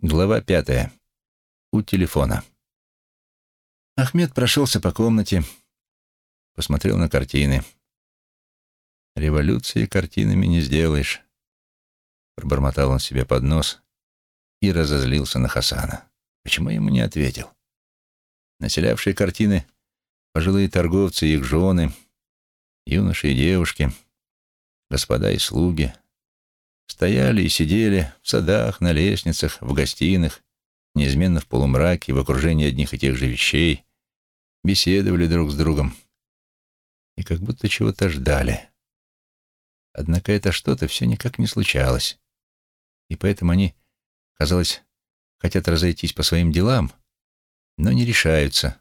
Глава пятая. У телефона. Ахмед прошелся по комнате, посмотрел на картины. «Революции картинами не сделаешь», — пробормотал он себе под нос и разозлился на Хасана. Почему ему не ответил? Населявшие картины пожилые торговцы и их жены, юноши и девушки, господа и слуги — Стояли и сидели в садах, на лестницах, в гостиных, неизменно в полумраке, в окружении одних и тех же вещей, беседовали друг с другом и как будто чего-то ждали. Однако это что-то все никак не случалось, и поэтому они, казалось, хотят разойтись по своим делам, но не решаются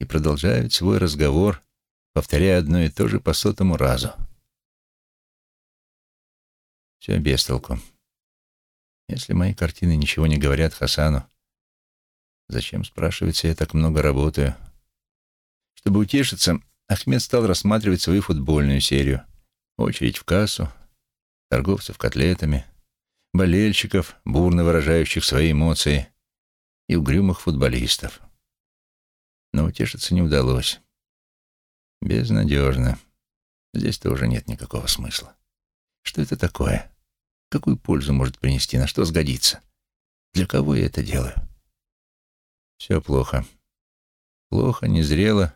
и продолжают свой разговор, повторяя одно и то же по сотому разу. Все без толку. Если мои картины ничего не говорят Хасану, зачем, спрашивается, я так много работаю? Чтобы утешиться, Ахмед стал рассматривать свою футбольную серию. Очередь в кассу, торговцев котлетами, болельщиков, бурно выражающих свои эмоции, и угрюмых футболистов. Но утешиться не удалось. Безнадежно. Здесь тоже нет никакого смысла. Что это такое? Какую пользу может принести, на что сгодится? Для кого я это делаю? Все плохо. Плохо, незрело,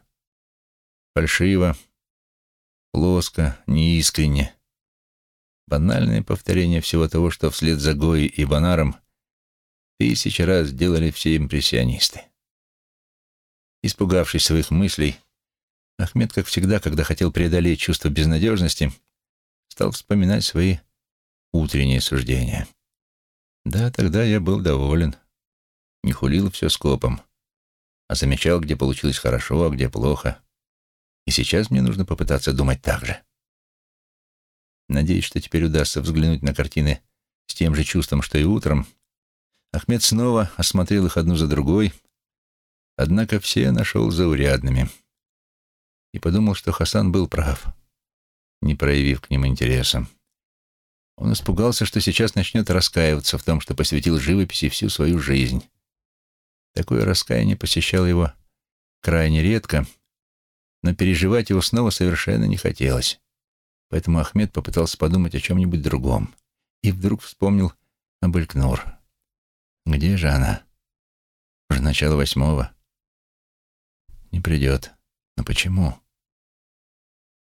фальшиво, плоско, неискренне. Банальное повторение всего того, что вслед за Гоей и Бонаром тысячи раз делали все импрессионисты. Испугавшись своих мыслей, Ахмед, как всегда, когда хотел преодолеть чувство безнадежности, стал вспоминать свои утреннее суждение. Да, тогда я был доволен. Не хулил все скопом, а замечал, где получилось хорошо, а где плохо. И сейчас мне нужно попытаться думать так же. Надеюсь, что теперь удастся взглянуть на картины с тем же чувством, что и утром. Ахмед снова осмотрел их одну за другой, однако все нашел заурядными. И подумал, что Хасан был прав, не проявив к ним интереса. Он испугался, что сейчас начнет раскаиваться в том, что посвятил живописи всю свою жизнь. Такое раскаяние посещало его крайне редко, но переживать его снова совершенно не хотелось. Поэтому Ахмед попытался подумать о чем-нибудь другом. И вдруг вспомнил об Элькнур. Где же она? Уже начало восьмого. Не придет. Но почему?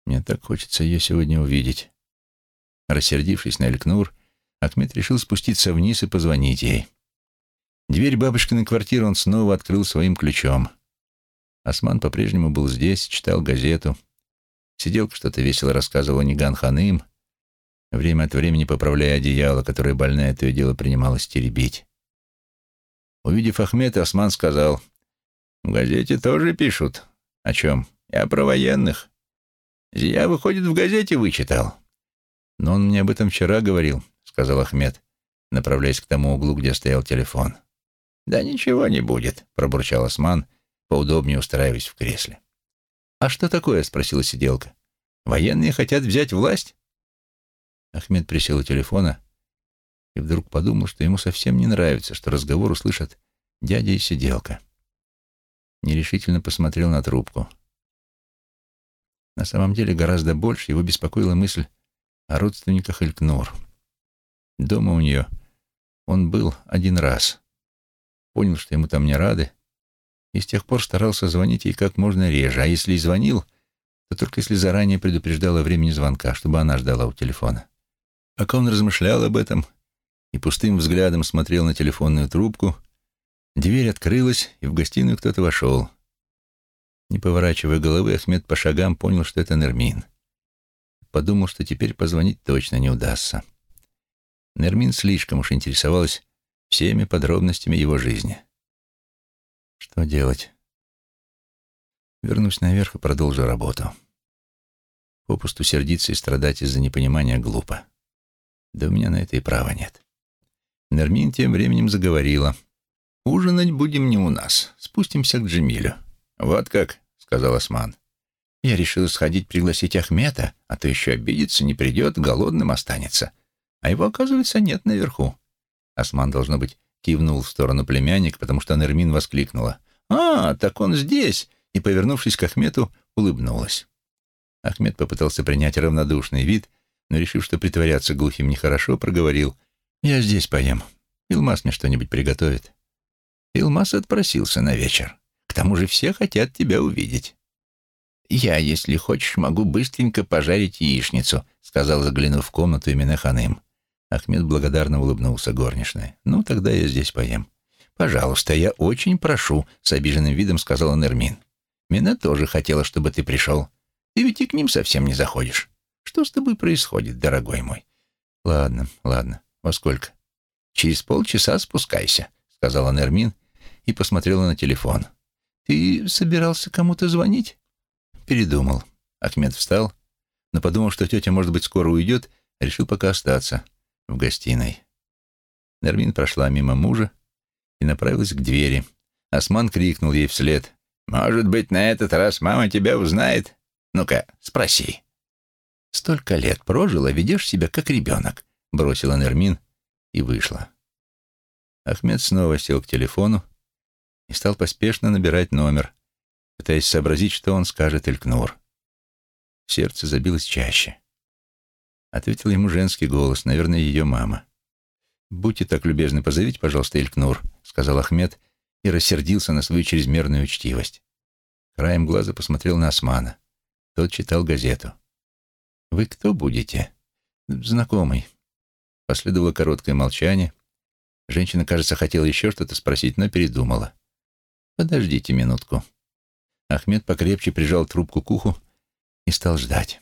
Мне так хочется ее сегодня увидеть. Рассердившись на Элькнур, Ахмед решил спуститься вниз и позвонить ей. Дверь бабушкиной квартиры он снова открыл своим ключом. Осман по-прежнему был здесь, читал газету. Сиделка что-то весело рассказывала Ниган Ханым, время от времени поправляя одеяло, которое больная то и дело принималась теребить. Увидев Ахмеда, Осман сказал, «В газете тоже пишут. О чем? Я про военных. Я, выходит, в газете вычитал. «Но он мне об этом вчера говорил», — сказал Ахмед, направляясь к тому углу, где стоял телефон. «Да ничего не будет», — пробурчал Осман, поудобнее устраиваясь в кресле. «А что такое?» — спросила сиделка. «Военные хотят взять власть?» Ахмед присел у телефона и вдруг подумал, что ему совсем не нравится, что разговор услышат дядя и сиделка. Нерешительно посмотрел на трубку. На самом деле гораздо больше его беспокоила мысль о родственниках Элькнур. Дома у нее он был один раз. Понял, что ему там не рады, и с тех пор старался звонить ей как можно реже, а если и звонил, то только если заранее предупреждал о времени звонка, чтобы она ждала у телефона. Пока он размышлял об этом и пустым взглядом смотрел на телефонную трубку, дверь открылась, и в гостиную кто-то вошел. Не поворачивая головы, Ахмед по шагам понял, что это Нермин подумал, что теперь позвонить точно не удастся. Нермин слишком уж интересовалась всеми подробностями его жизни. Что делать? Вернусь наверх и продолжу работу. Попусту сердиться и страдать из-за непонимания глупо. Да у меня на это и права нет. Нермин тем временем заговорила. «Ужинать будем не у нас. Спустимся к Джемилю». «Вот как», — сказал Осман. Я решил сходить пригласить Ахмета, а то еще обидится, не придет, голодным останется. А его, оказывается, нет наверху. Осман, должно быть, кивнул в сторону племянника, потому что Нермин воскликнула. «А, так он здесь!» и, повернувшись к Ахмету, улыбнулась. Ахмед попытался принять равнодушный вид, но, решив, что притворяться глухим нехорошо, проговорил. «Я здесь поем. Илмас мне что-нибудь приготовит». Илмас отпросился на вечер. «К тому же все хотят тебя увидеть». «Я, если хочешь, могу быстренько пожарить яичницу», — сказал, заглянув в комнату именно Ханым. Ахмед благодарно улыбнулся горничной. «Ну, тогда я здесь поем». «Пожалуйста, я очень прошу», — с обиженным видом сказала Нермин. «Мина тоже хотела, чтобы ты пришел. Ты ведь и к ним совсем не заходишь. Что с тобой происходит, дорогой мой?» «Ладно, ладно. Во сколько?» «Через полчаса спускайся», — сказала Нермин и посмотрела на телефон. «Ты собирался кому-то звонить?» Передумал. Ахмед встал, но, подумав, что тетя, может быть, скоро уйдет, решил пока остаться в гостиной. Нермин прошла мимо мужа и направилась к двери. Осман крикнул ей вслед. «Может быть, на этот раз мама тебя узнает? Ну-ка, спроси». «Столько лет прожила, ведешь себя как ребенок», — бросила Нермин и вышла. Ахмед снова сел к телефону и стал поспешно набирать номер, пытаясь сообразить, что он скажет Элькнур. Сердце забилось чаще. Ответил ему женский голос, наверное, ее мама. «Будьте так любезны, позовите, пожалуйста, Элькнур», — сказал Ахмед и рассердился на свою чрезмерную учтивость. Краем глаза посмотрел на Османа. Тот читал газету. «Вы кто будете?» «Знакомый». Последовало короткое молчание. Женщина, кажется, хотела еще что-то спросить, но передумала. «Подождите минутку». Ахмед покрепче прижал трубку к уху и стал ждать.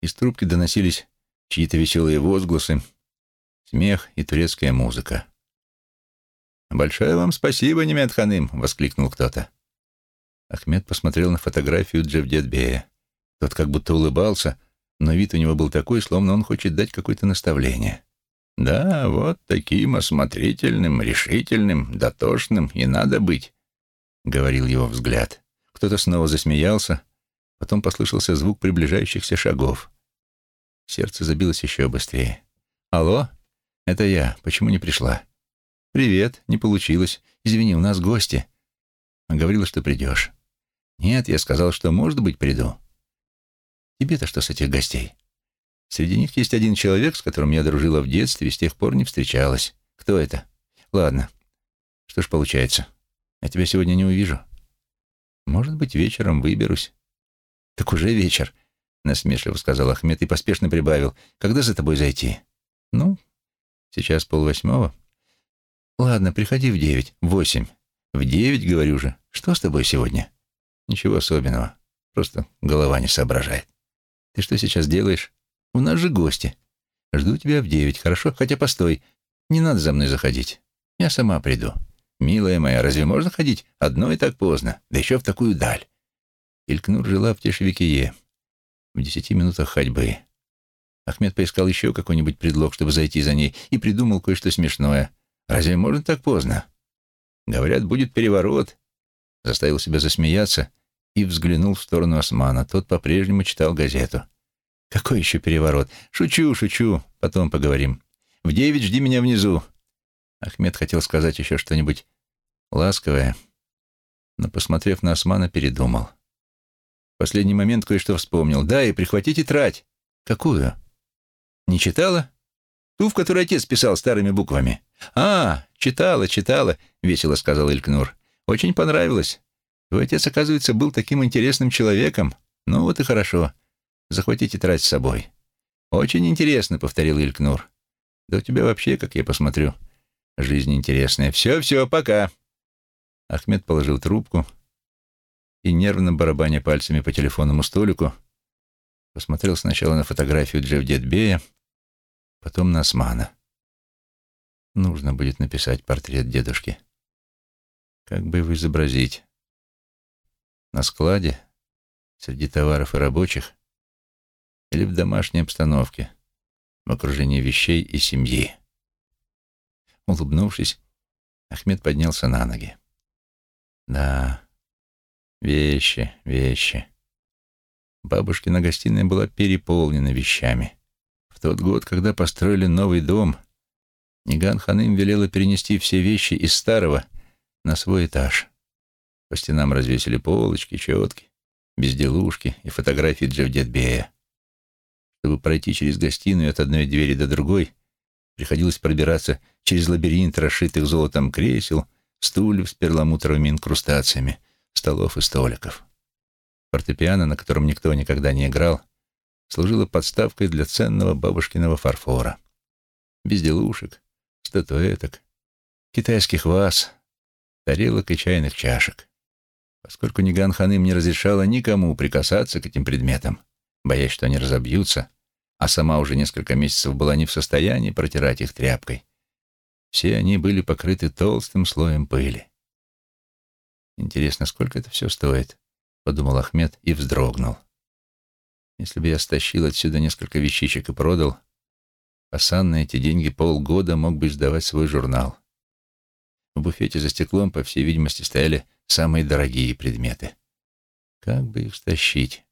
Из трубки доносились чьи-то веселые возгласы, смех и турецкая музыка. «Большое вам спасибо, Немет Ханым!» — воскликнул кто-то. Ахмед посмотрел на фотографию Джевдетбея. Тот как будто улыбался, но вид у него был такой, словно он хочет дать какое-то наставление. «Да, вот таким осмотрительным, решительным, дотошным и надо быть», — говорил его взгляд. Кто-то снова засмеялся, потом послышался звук приближающихся шагов. Сердце забилось еще быстрее. «Алло? Это я. Почему не пришла?» «Привет. Не получилось. Извини, у нас гости». Говорила, что придешь. «Нет, я сказал, что, может быть, приду». «Тебе-то что с этих гостей?» Среди них есть один человек, с которым я дружила в детстве и с тех пор не встречалась. Кто это? Ладно. Что ж получается? Я тебя сегодня не увижу. Может быть, вечером выберусь. Так уже вечер, насмешливо сказал Ахмед и поспешно прибавил. Когда за тобой зайти? Ну, сейчас полвосьмого. Ладно, приходи в девять, восемь. В девять, говорю же. Что с тобой сегодня? Ничего особенного. Просто голова не соображает. Ты что сейчас делаешь? У нас же гости. Жду тебя в девять, хорошо? Хотя постой, не надо за мной заходить. Я сама приду. Милая моя, разве можно ходить одной так поздно, да еще в такую даль? Илькнур жила в Тешевикие, в десяти минутах ходьбы. Ахмед поискал еще какой-нибудь предлог, чтобы зайти за ней, и придумал кое-что смешное. Разве можно так поздно? Говорят, будет переворот. Заставил себя засмеяться и взглянул в сторону Османа. Тот по-прежнему читал газету. Какой еще переворот? Шучу, шучу. Потом поговорим. В девять жди меня внизу. Ахмед хотел сказать еще что-нибудь ласковое, но, посмотрев на Османа, передумал. В последний момент кое-что вспомнил. Да, и прихвати тетрадь. Какую? Не читала? Ту, в которой отец писал старыми буквами. А, читала, читала, весело сказал Илькнур. Очень понравилось. Твой отец, оказывается, был таким интересным человеком. Ну вот и хорошо. Захвати тетрадь с собой». «Очень интересно», — повторил Илькнур. «Да у тебя вообще, как я посмотрю, жизнь интересная. Все-все, пока». Ахмед положил трубку и, нервно барабаня пальцами по телефонному столику, посмотрел сначала на фотографию Джевдетбея, потом на Османа. Нужно будет написать портрет дедушки. Как бы его изобразить? На складе, среди товаров и рабочих — или в домашней обстановке, в окружении вещей и семьи. Улыбнувшись, Ахмед поднялся на ноги. Да, вещи, вещи. Бабушкина гостиная была переполнена вещами. В тот год, когда построили новый дом, Ниган Ханым велела перенести все вещи из старого на свой этаж. По стенам развесили полочки, четки, безделушки и фотографии Джавдетбея. Чтобы пройти через гостиную от одной двери до другой, приходилось пробираться через лабиринт расшитых золотом кресел, стульев с перламутровыми инкрустациями, столов и столиков. Фортепиано, на котором никто никогда не играл, служило подставкой для ценного бабушкиного фарфора. Безделушек, статуэток, китайских ваз, тарелок и чайных чашек. Поскольку Ниган Ханым не разрешала никому прикасаться к этим предметам, боясь, что они разобьются, а сама уже несколько месяцев была не в состоянии протирать их тряпкой, все они были покрыты толстым слоем пыли. «Интересно, сколько это все стоит?» — подумал Ахмед и вздрогнул. «Если бы я стащил отсюда несколько вещичек и продал, Асан на эти деньги полгода мог бы издавать свой журнал. В буфете за стеклом, по всей видимости, стояли самые дорогие предметы. Как бы их стащить?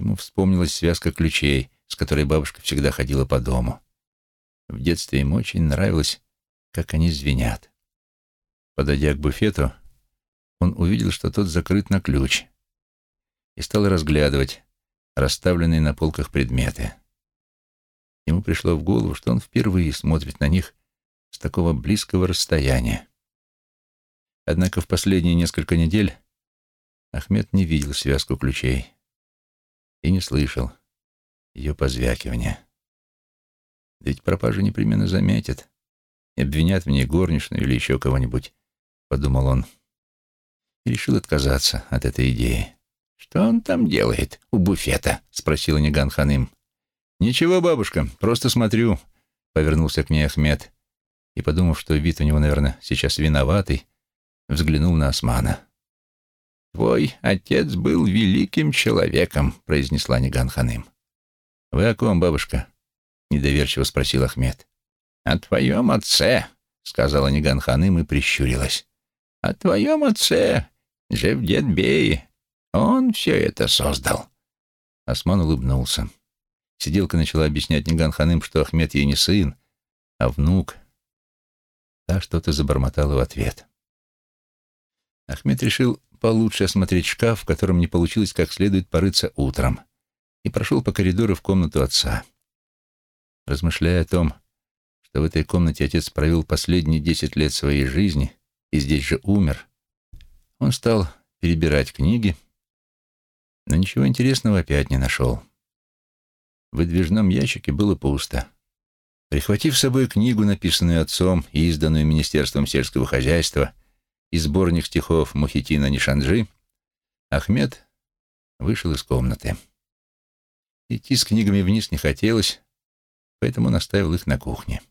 Ему вспомнилась связка ключей, с которой бабушка всегда ходила по дому. В детстве ему очень нравилось, как они звенят. Подойдя к буфету, он увидел, что тот закрыт на ключ, и стал разглядывать расставленные на полках предметы. Ему пришло в голову, что он впервые смотрит на них с такого близкого расстояния. Однако в последние несколько недель Ахмед не видел связку ключей и не слышал ее позвякивания. Ведь пропажу непременно заметят и обвинят в ней горничную или еще кого-нибудь, — подумал он. И решил отказаться от этой идеи. «Что он там делает у буфета?» — спросила Ниган Ханым. «Ничего, бабушка, просто смотрю», — повернулся к ней Ахмед. И, подумав, что вид у него, наверное, сейчас виноватый, взглянул на Османа. «Твой отец был великим человеком», — произнесла Ниган Ханым. «Вы о ком, бабушка?» — недоверчиво спросил Ахмед. «О твоем отце», — сказала Ниган Ханым и прищурилась. «О твоем отце, Жевдет Бей. Он все это создал». Осман улыбнулся. Сиделка начала объяснять Ниган Ханым, что Ахмед ей не сын, а внук. Та что-то забормотала в ответ. Ахмед решил получше осмотреть шкаф, в котором не получилось как следует порыться утром, и прошел по коридору в комнату отца. Размышляя о том, что в этой комнате отец провел последние десять лет своей жизни и здесь же умер, он стал перебирать книги, но ничего интересного опять не нашел. В выдвижном ящике было пусто. Прихватив с собой книгу, написанную отцом и изданную Министерством сельского хозяйства, и сборник стихов Мухитина Нишанджи, Ахмед вышел из комнаты. Идти с книгами вниз не хотелось, поэтому наставил их на кухне.